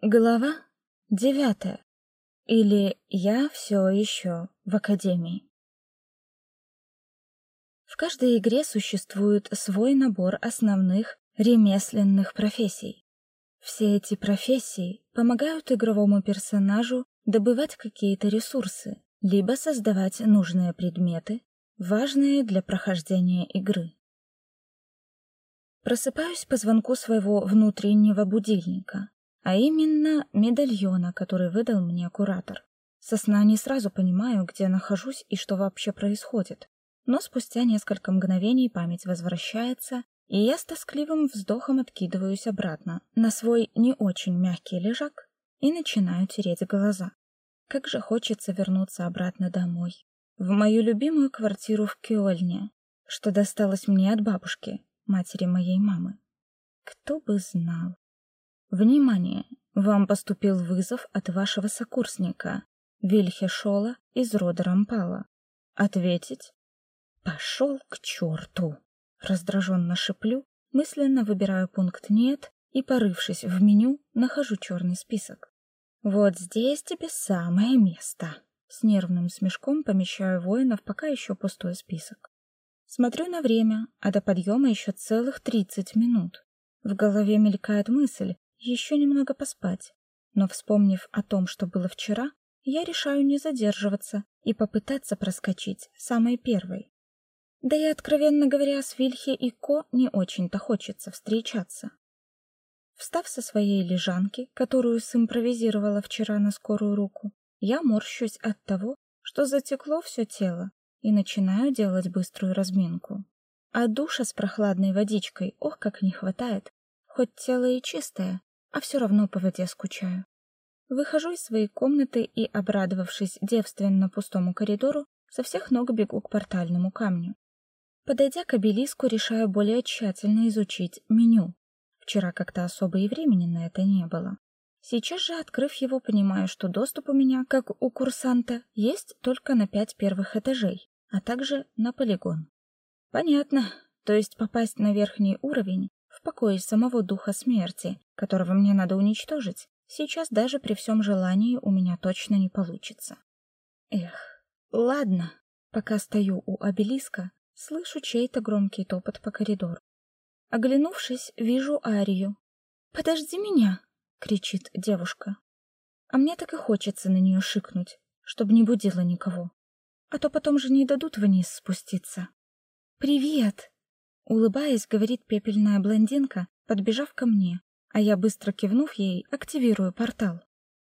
Глава девятая. Или я все еще в академии. В каждой игре существует свой набор основных ремесленных профессий. Все эти профессии помогают игровому персонажу добывать какие-то ресурсы, либо создавать нужные предметы, важные для прохождения игры. Просыпаюсь по звонку своего внутреннего будильника а именно медальона, который выдал мне куратор. Со сна не сразу понимаю, где нахожусь и что вообще происходит. Но спустя несколько мгновений память возвращается, и я с тоскливым вздохом откидываюсь обратно на свой не очень мягкий лежак и начинаю тереть глаза. Как же хочется вернуться обратно домой, в мою любимую квартиру в Кёльне, что досталось мне от бабушки, матери моей мамы. Кто бы знал. Внимание! Вам поступил вызов от вашего сокурсника, Вильхе Шола из рода Рампала. Ответить? Пошел к черту! Раздраженно шиплю, мысленно выбираю пункт «нет» и, порывшись в меню, нахожу черный список. Вот здесь тебе самое место. С нервным смешком помещаю воина в пока еще пустой список. Смотрю на время, а до подъема еще целых тридцать минут. В голове мелькает мысль, еще немного поспать. Но вспомнив о том, что было вчера, я решаю не задерживаться и попытаться проскочить самой первой. Да и, откровенно говоря, с Вильхе и Ко не очень-то хочется встречаться. Встав со своей лежанки, которую симпровизировала вчера на скорую руку, я морщусь от того, что затекло все тело, и начинаю делать быструю разминку. А душа с прохладной водичкой, ох, как не хватает, хоть тело и чистое, а все равно по воде скучаю. Выхожу из своей комнаты и, обрадовавшись девственно пустому коридору, со всех ног бегу к портальному камню. Подойдя к обелиску, решаю более тщательно изучить меню. Вчера как-то особо и времени на это не было. Сейчас же, открыв его, понимаю, что доступ у меня, как у курсанта, есть только на пять первых этажей, а также на полигон. Понятно. То есть попасть на верхний уровень в покое самого духа смерти, которого мне надо уничтожить, сейчас даже при всем желании у меня точно не получится. Эх, ладно. Пока стою у обелиска, слышу чей-то громкий топот по коридору. Оглянувшись, вижу Арию. "Подожди меня", кричит девушка. А мне так и хочется на нее шикнуть, чтобы не будила никого. А то потом же не дадут вниз спуститься. "Привет", Улыбаясь, говорит пепельная блондинка, подбежав ко мне, а я быстро кивнув ей, активирую портал.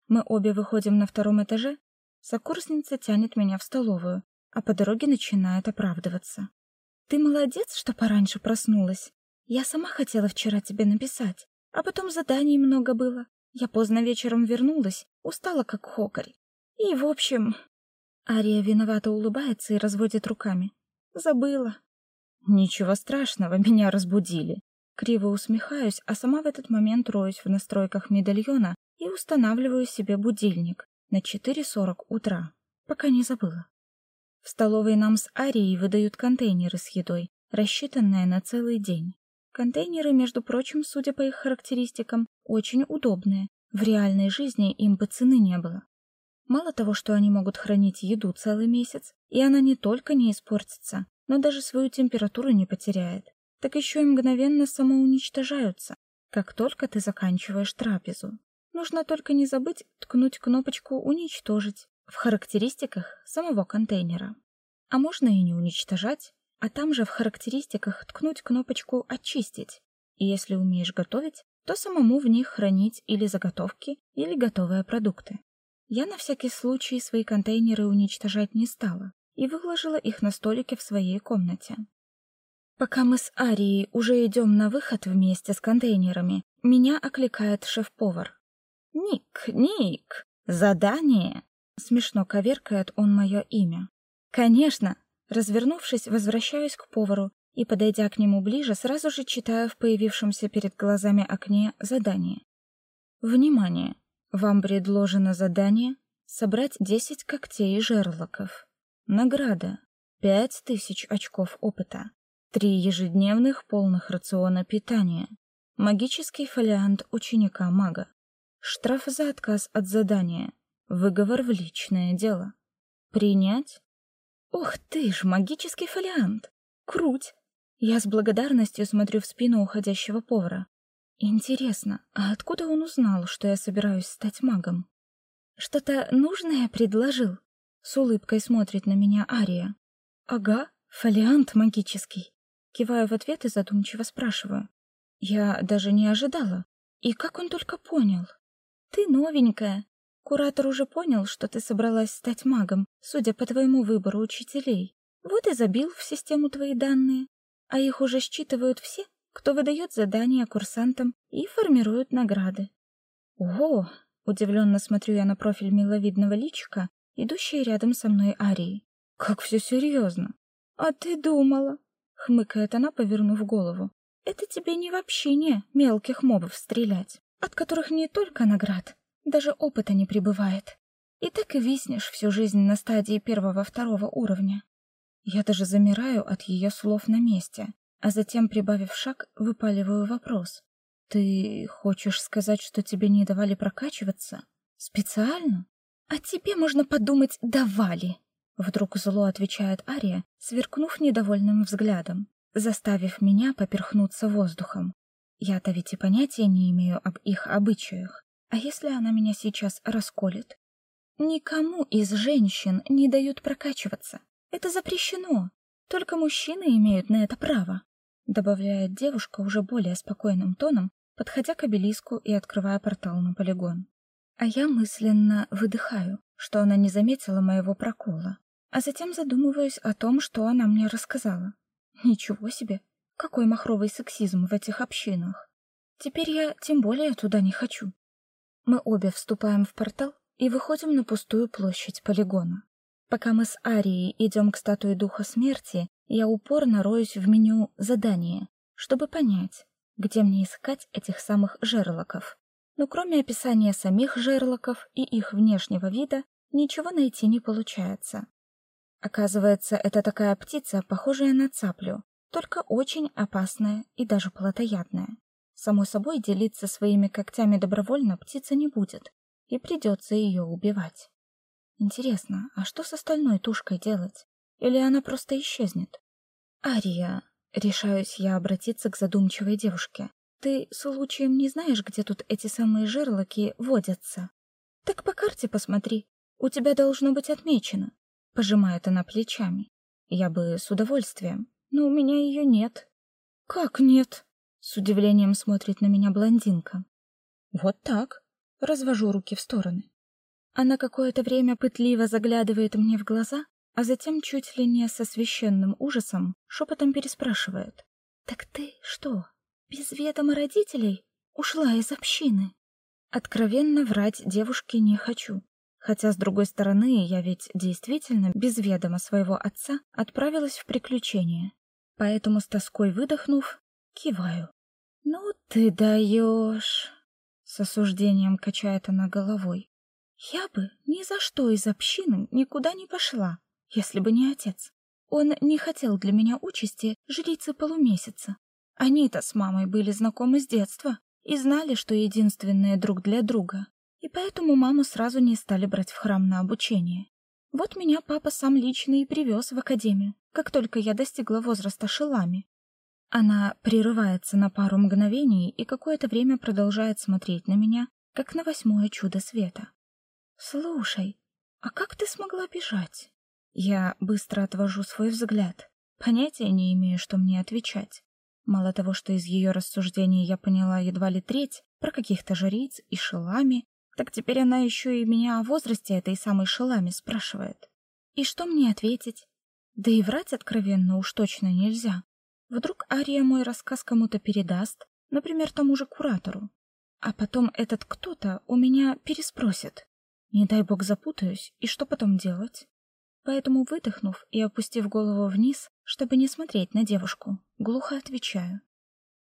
Мы обе выходим на втором этаже. Сокурсница тянет меня в столовую, а по дороге начинает оправдываться. Ты молодец, что пораньше проснулась. Я сама хотела вчера тебе написать, а потом заданий много было. Я поздно вечером вернулась, устала как хокарь. И, в общем, Ария виновато улыбается и разводит руками. Забыла. Ничего страшного, меня разбудили. Криво усмехаюсь, а сама в этот момент роюсь в настройках медальона и устанавливаю себе будильник на 4:40 утра, пока не забыла. В столовой нам с Арией выдают контейнеры с едой, рассчитанные на целый день. Контейнеры, между прочим, судя по их характеристикам, очень удобные. В реальной жизни им бы цены не было. Мало того, что они могут хранить еду целый месяц, и она не только не испортится, но даже свою температуру не потеряет, так еще и мгновенно самоуничтожаются, как только ты заканчиваешь трапезу. Нужно только не забыть ткнуть кнопочку «Уничтожить» в характеристиках самого контейнера. А можно и не уничтожать, а там же в характеристиках ткнуть кнопочку «Очистить». И если умеешь готовить, то самому в них хранить или заготовки, или готовые продукты. Я на всякий случай свои контейнеры уничтожать не стала, и выложила их на столике в своей комнате. Пока мы с Арией уже идем на выход вместе с контейнерами, меня окликает шеф-повар. «Ник, Ник, задание!» Смешно коверкает он мое имя. «Конечно!» Развернувшись, возвращаюсь к повару и, подойдя к нему ближе, сразу же читаю в появившемся перед глазами окне задание. Внимание! Вам предложено задание собрать 10 когтей жерлоков. Награда. Пять тысяч очков опыта. Три ежедневных полных рациона питания. Магический фолиант ученика-мага. Штраф за отказ от задания. Выговор в личное дело. Принять? Ух ты ж, магический фолиант. Круть. Я с благодарностью смотрю в спину уходящего повара. Интересно, а откуда он узнал, что я собираюсь стать магом? Что-то нужное предложил? С улыбкой смотрит на меня Ария. Ага, фолиант магический. Киваю в ответ и задумчиво спрашиваю. Я даже не ожидала. И как он только понял? Ты новенькая. Куратор уже понял, что ты собралась стать магом, судя по твоему выбору учителей. Вот и забил в систему твои данные. А их уже считывают все, кто выдает задания курсантам и формирует награды. Ого, удивленно смотрю я на профиль миловидного личика, идущей рядом со мной Арии. Как все серьезно. А ты думала? хмыкает она, повернув голову. Это тебе не в общине мелких мобов стрелять, от которых не только наград, даже опыта не прибывает. И так и виснешь всю жизнь на стадии первого-второго уровня. Я даже замираю от ее слов на месте, а затем, прибавив шаг, выпаливаю вопрос. Ты хочешь сказать, что тебе не давали прокачиваться? Специально? А тебе можно подумать, давали. Вдруг зло отвечает Ария, сверкнув недовольным взглядом, заставив меня поперхнуться воздухом. Я-то ведь и понятия не имею об их обычаях. А если она меня сейчас расколет? Никому из женщин не дают прокачиваться. Это запрещено. Только мужчины имеют на это право, добавляет девушка уже более спокойным тоном, подходя к обелиску и открывая портал на полигон. А я мысленно выдыхаю, что она не заметила моего прокола, а затем задумываюсь о том, что она мне рассказала. Ничего себе, какой махровый сексизм в этих общинах. Теперь я тем более туда не хочу. Мы обе вступаем в портал и выходим на пустую площадь полигона. Пока мы с Арией идем к статуе Духа Смерти, я упорно роюсь в меню «Задания», чтобы понять, где мне искать этих самых жерлоков. Но кроме описания самих жерлоков и их внешнего вида, ничего найти не получается. Оказывается, это такая птица, похожая на цаплю, только очень опасная и даже плотоядная. Само собой, делиться своими когтями добровольно птица не будет, и придется ее убивать. Интересно, а что с остальной тушкой делать? Или она просто исчезнет? Ария, решаюсь я обратиться к задумчивой девушке. Ты случаем не знаешь, где тут эти самые жерлоки водятся? Так по карте посмотри. У тебя должно быть отмечено. Пожимает она плечами. Я бы с удовольствием, но у меня ее нет. Как нет? С удивлением смотрит на меня блондинка. Вот так. Развожу руки в стороны. Она какое-то время пытливо заглядывает мне в глаза, а затем чуть ли не со священным ужасом шепотом переспрашивает: "Так ты что, без ведома родителей ушла из общины?" Откровенно врать девушке не хочу. Хотя с другой стороны, я ведь действительно без ведома своего отца отправилась в приключения. Поэтому с тоской выдохнув, киваю. Ну ты даешь!» С осуждением качает она головой. Я бы ни за что из общины никуда не пошла, если бы не отец. Он не хотел для меня участи жрицы полумесяца. Они-то с мамой были знакомы с детства и знали, что единственные друг для друга. И поэтому маму сразу не стали брать в храм на обучение. Вот меня папа сам лично и привез в академию, как только я достигла возраста Шилами. Она прерывается на пару мгновений и какое-то время продолжает смотреть на меня, как на восьмое чудо света. Слушай, а как ты смогла бежать? Я быстро отвожу свой взгляд. Понятия не имею, что мне отвечать. Мало того, что из ее рассуждений я поняла едва ли треть про каких-то жриц и шелами, так теперь она еще и меня о возрасте этой самой шелами спрашивает. И что мне ответить? Да и врать откровенно уж точно нельзя. Вдруг Ария мой рассказ кому-то передаст, например, тому же куратору. А потом этот кто-то у меня переспросит. Не дай бог запутаюсь, и что потом делать? Поэтому, выдохнув и опустив голову вниз, чтобы не смотреть на девушку, глухо отвечаю.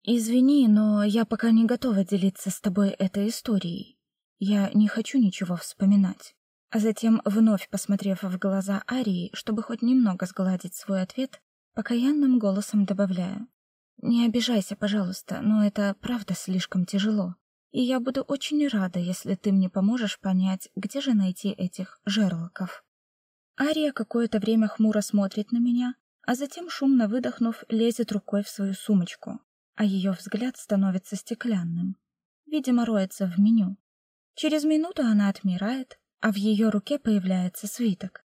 «Извини, но я пока не готова делиться с тобой этой историей. Я не хочу ничего вспоминать». А затем, вновь посмотрев в глаза Арии, чтобы хоть немного сгладить свой ответ, покаянным голосом добавляю. «Не обижайся, пожалуйста, но это правда слишком тяжело. и я буду очень рада, если ты мне поможешь понять, где же найти этих жерлоков. Ария какое-то время хмуро смотрит на меня, а затем, шумно выдохнув, лезет рукой в свою сумочку, а ее взгляд становится стеклянным. Видимо, роется в меню. Через минуту она отмирает, а в ее руке появляется свиток.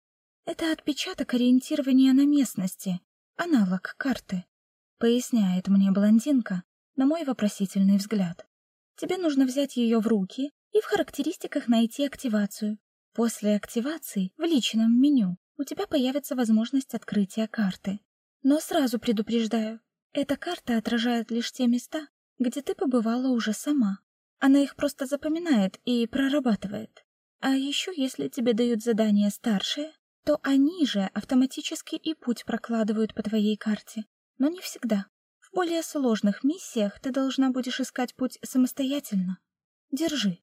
Это отпечаток ориентирования на местности, аналог карты, поясняет мне блондинка на мой вопросительный взгляд. Тебе нужно взять ее в руки и в характеристиках найти активацию. После активации в личном меню у тебя появится возможность открытия карты. Но сразу предупреждаю, эта карта отражает лишь те места, где ты побывала уже сама. Она их просто запоминает и прорабатывает. А еще, если тебе дают задания старшие, то они же автоматически и путь прокладывают по твоей карте, но не всегда. В более сложных миссиях ты должна будешь искать путь самостоятельно. Держи.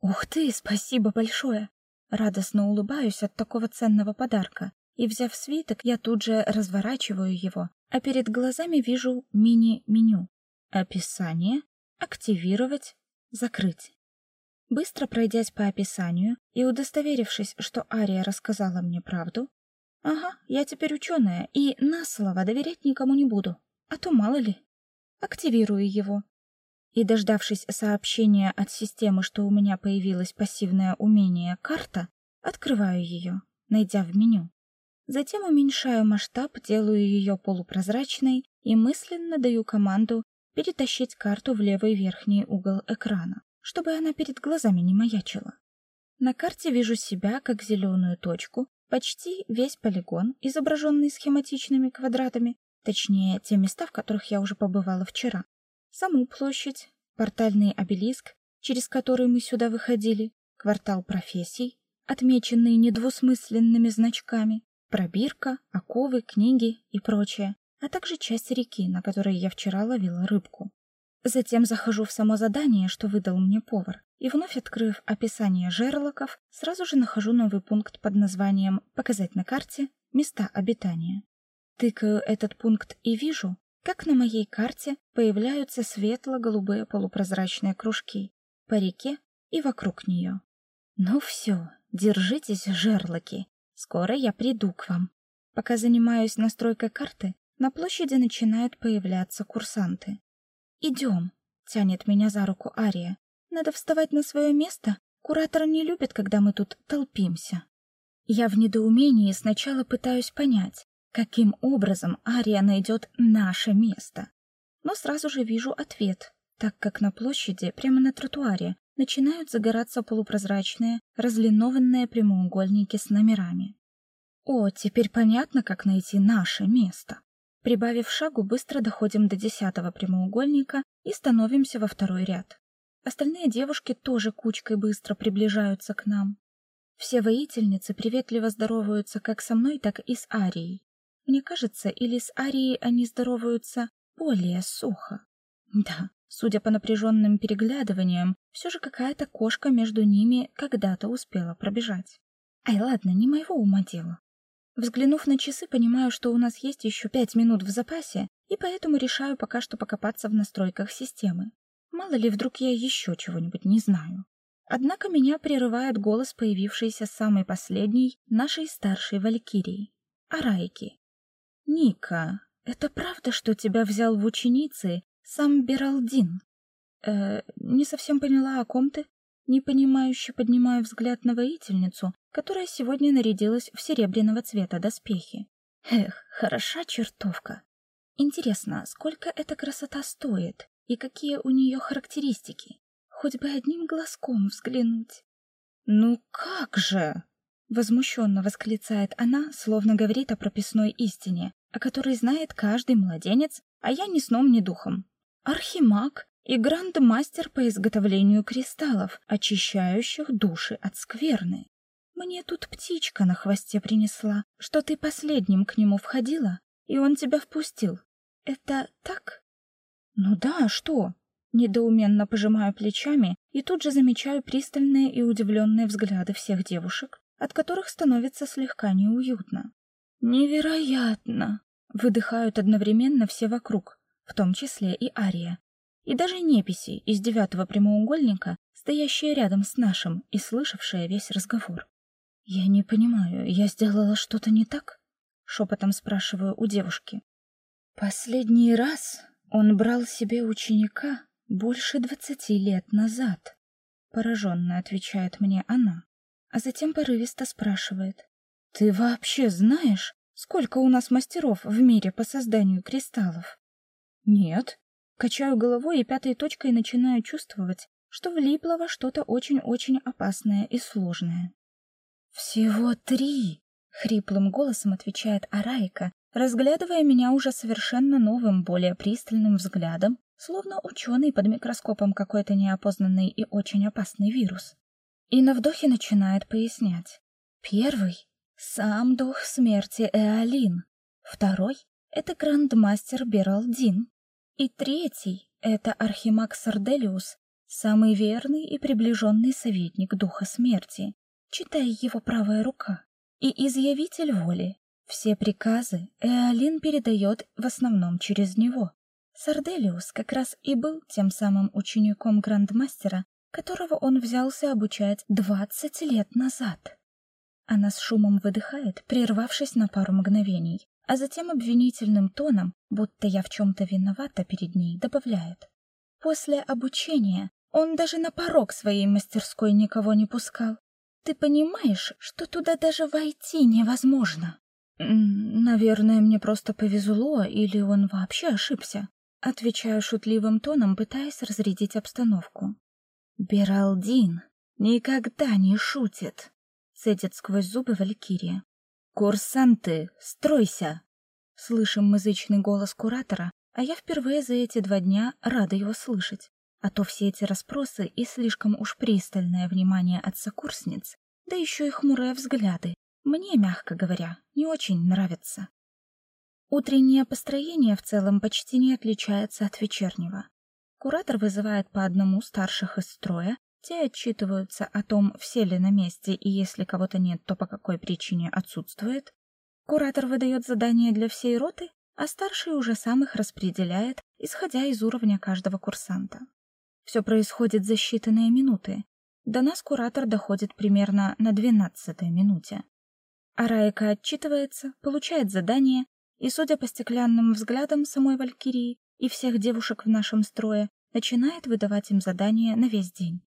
Ух ты, спасибо большое. Радостно улыбаюсь от такого ценного подарка, и, взяв свиток, я тут же разворачиваю его, а перед глазами вижу мини-меню. Описание, активировать, закрыть. Быстро пройдясь по описанию и удостоверившись, что Ария рассказала мне правду, ага, я теперь ученая и на слово доверять никому не буду, а то мало ли. Активирую его, и, дождавшись сообщения от системы, что у меня появилось пассивное умение «Карта», открываю ее, найдя в меню. Затем уменьшаю масштаб, делаю ее полупрозрачной и мысленно даю команду перетащить карту в левый верхний угол экрана, чтобы она перед глазами не маячила. На карте вижу себя как зеленую точку, почти весь полигон, изображенный схематичными квадратами, точнее, те места, в которых я уже побывала вчера саму площадь, портальный обелиск, через который мы сюда выходили, квартал профессий, отмеченный недвусмысленными значками, пробирка, оковы, книги и прочее, а также часть реки, на которой я вчера ловила рыбку. Затем захожу в само задание, что выдал мне повар, и вновь открыв описание жерлоков, сразу же нахожу новый пункт под названием «Показать на карте места обитания». Тыкаю этот пункт и вижу, как на моей карте появляются светло-голубые полупрозрачные кружки по реке и вокруг нее. Ну все, держитесь, жерлоки. Скоро я приду к вам. Пока занимаюсь настройкой карты, на площади начинают появляться курсанты. «Идем», — тянет меня за руку Ария. «Надо вставать на свое место. Куратор не любит, когда мы тут толпимся». Я в недоумении сначала пытаюсь понять, каким образом Ария найдет наше место. Но сразу же вижу ответ, так как на площади, прямо на тротуаре, начинают загораться полупрозрачные, разлинованные прямоугольники с номерами. О, теперь понятно, как найти наше место. Прибавив шагу, быстро доходим до десятого прямоугольника и становимся во второй ряд. Остальные девушки тоже кучкой быстро приближаются к нам. Все воительницы приветливо здороваются как со мной, так и с Арией. Мне кажется, или с Арией они здороваются более сухо. Да, судя по напряженным переглядываниям, все же какая-то кошка между ними когда-то успела пробежать. Ай, ладно, не моего ума дело. Взглянув на часы, понимаю, что у нас есть еще пять минут в запасе, и поэтому решаю пока что покопаться в настройках системы. Мало ли, вдруг я еще чего-нибудь не знаю. Однако меня прерывает голос, появившийся самой последней нашей старшей валькирии, Арайки. Ника, это правда, что тебя взял в ученицы сам Бералдин? Э, не совсем поняла, о ком ты? Непонимающе поднимаю взгляд на воительницу, которая сегодня нарядилась в серебряного цвета доспехи. Эх, хороша чертовка. Интересно, сколько эта красота стоит и какие у нее характеристики? Хоть бы одним глазком взглянуть. Ну как же? Возмущенно восклицает она, словно говорит о прописной истине, о которой знает каждый младенец, а я ни сном, ни духом. Архимаг и грандмастер по изготовлению кристаллов, очищающих души от скверны. Мне тут птичка на хвосте принесла, что ты последним к нему входила, и он тебя впустил. Это так? Ну да, а что? Недоуменно пожимаю плечами и тут же замечаю пристальные и удивленные взгляды всех девушек, от которых становится слегка неуютно. Невероятно, выдыхают одновременно все вокруг, в том числе и Ария. и даже неписи из девятого прямоугольника, стоящие рядом с нашим и слышавшие весь разговор. Я не понимаю, я сделала что-то не так? шепотом спрашиваю у девушки. Последний раз он брал себе ученика больше двадцати лет назад, пораженно отвечает мне она, а затем порывисто спрашивает: "Ты вообще знаешь, сколько у нас мастеров в мире по созданию кристаллов?" "Нет", качаю головой и пятой точкой начинаю чувствовать, что влипло во что-то очень-очень опасное и сложное. Всего три, хриплым голосом отвечает Араика, разглядывая меня уже совершенно новым, более пристальным взглядом, словно ученый под микроскопом какой-то неопознанный и очень опасный вирус. И на вдохе начинает пояснять. Первый — сам дух смерти Эолин. Второй — это грандмастер Бералдин. И третий — это архимаг Сарделиус, самый верный и приближенный советник духа смерти, читая его правая рука, и изъявитель воли. Все приказы Эолин передает в основном через него. Сарделиус как раз и был тем самым учеником грандмастера, которого он взялся обучать двадцать лет назад. Она с шумом выдыхает, прервавшись на пару мгновений, а затем обвинительным тоном, будто я в чем то виновата перед ней, добавляет: "После обучения он даже на порог своей мастерской никого не пускал. Ты понимаешь, что туда даже войти невозможно? Наверное, мне просто повезло, или он вообще ошибся. Отвечаю шутливым тоном, пытаясь разрядить обстановку. Бералдин никогда не шутит, цедит сквозь зубы Валькирия. Курсанты, стройся. Слышим музычный голос куратора, а я впервые за эти два дня рада его слышать. А то все эти расспросы и слишком уж пристальное внимание от сокурсниц, да еще и хмурые взгляды, мне, мягко говоря, не очень нравятся. Утреннее построение в целом почти не отличается от вечернего. Куратор вызывает по одному старших из строя, те отчитываются о том, все ли на месте, и если кого-то нет, то по какой причине отсутствует. Куратор выдает задания для всей роты, а старший уже сам их распределяет, исходя из уровня каждого курсанта. Все происходит за считанные минуты. До нас куратор доходит примерно на двенадцатой минуте. Араика отчитывается, получает задание, и, судя по стеклянным взглядам самой Валькирии и всех девушек в нашем строе, начинает выдавать им задания на весь день.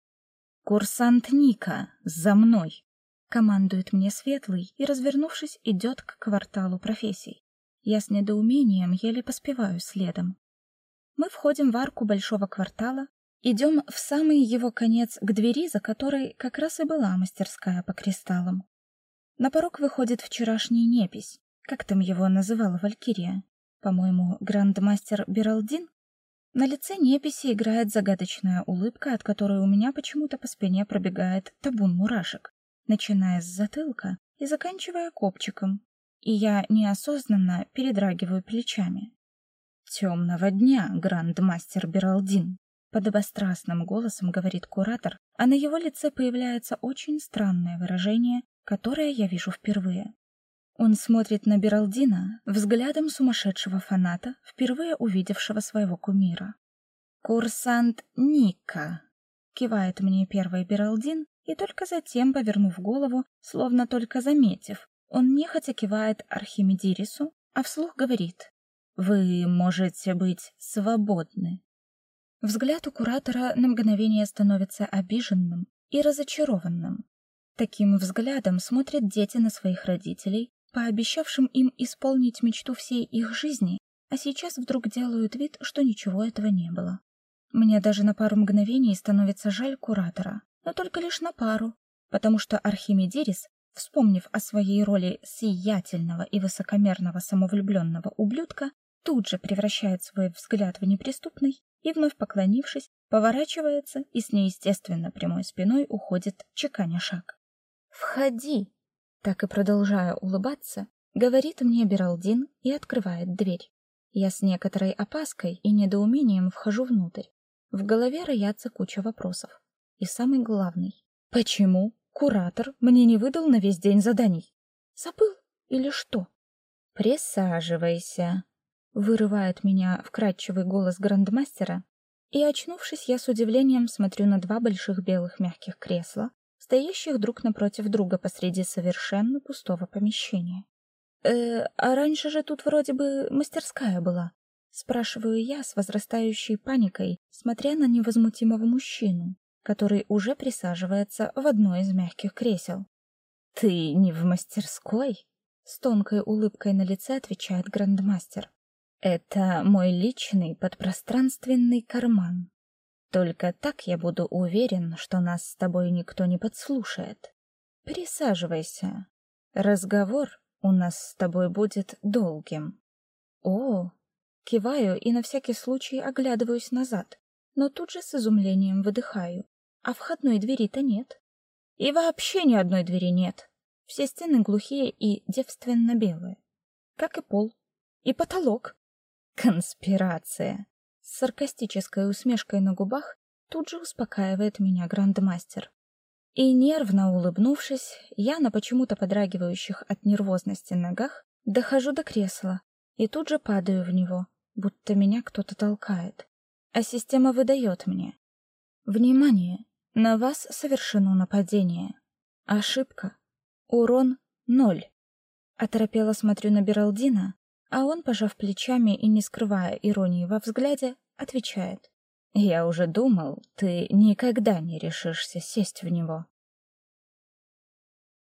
«Курсант Ника, за мной!» Командует мне Светлый и, развернувшись, идет к кварталу профессий. Я с недоумением еле поспеваю следом. Мы входим в арку большого квартала, Идем в самый его конец к двери, за которой как раз и была мастерская по кристаллам. На порог выходит вчерашний непись. Как там его называла Валькирия? По-моему, грандмастер Биралдин? На лице неписи играет загадочная улыбка, от которой у меня почему-то по спине пробегает табун мурашек, начиная с затылка и заканчивая копчиком. И я неосознанно передрагиваю плечами. «Темного дня, грандмастер Биралдин!» подобострастным голосом говорит куратор, а на его лице появляется очень странное выражение, которое я вижу впервые. Он смотрит на Бералдина взглядом сумасшедшего фаната, впервые увидевшего своего кумира. Курсант Ника кивает мне первый Бералдин, и только затем, повернув голову, словно только заметив, он нехотя кивает Архимедирису, а вслух говорит: "Вы можете быть свободны". Взгляд у куратора на мгновение становится обиженным и разочарованным. Таким взглядом смотрят дети на своих родителей, пообещавшим им исполнить мечту всей их жизни, а сейчас вдруг делают вид, что ничего этого не было. Мне даже на пару мгновений становится жаль куратора, но только лишь на пару, потому что Архимедирис, вспомнив о своей роли сиятельного и высокомерного самовлюбленного ублюдка, тут же превращает свой взгляд в неприступный и, вновь поклонившись, поворачивается и с неестественно прямой спиной уходит, чеканя шаг. «Входи!» Так и продолжая улыбаться, говорит мне Бералдин и открывает дверь. Я с некоторой опаской и недоумением вхожу внутрь. В голове роятся куча вопросов. И самый главный. Почему куратор мне не выдал на весь день заданий? Забыл или что? Присаживайся, вырывает меня вкрадчивый голос грандмастера, И очнувшись, я с удивлением смотрю на два больших белых мягких кресла, стоящих друг напротив друга посреди совершенно пустого помещения. Э, а раньше же тут вроде бы мастерская была, спрашиваю я с возрастающей паникой, смотря на невозмутимого мужчину, который уже присаживается в одно из мягких кресел. Ты не в мастерской? С тонкой улыбкой на лице отвечает грандмастер. Это мой личный подпространственный карман. Только так я буду уверен, что нас с тобой никто не подслушает. Присаживайся. Разговор у нас с тобой будет долгим. О, киваю и на всякий случай оглядываюсь назад, но тут же с изумлением выдыхаю. А входной двери-то нет. И вообще ни одной двери нет. Все стены глухие и девственно белые, как и пол, и потолок. Конспирация. С саркастической усмешкой на губах тут же успокаивает меня грандмастер. И нервно улыбнувшись, я на почему-то подрагивающих от нервозности ногах дохожу до кресла и тут же падаю в него, будто меня кто-то толкает. А система выдает мне: "Внимание, на вас совершено нападение. Ошибка. Урон ноль". Оторопело смотрю на Бералдина, а он, пожав плечами и не скрывая иронии во взгляде, отвечает: "Я уже думал, ты никогда не решишься сесть в него".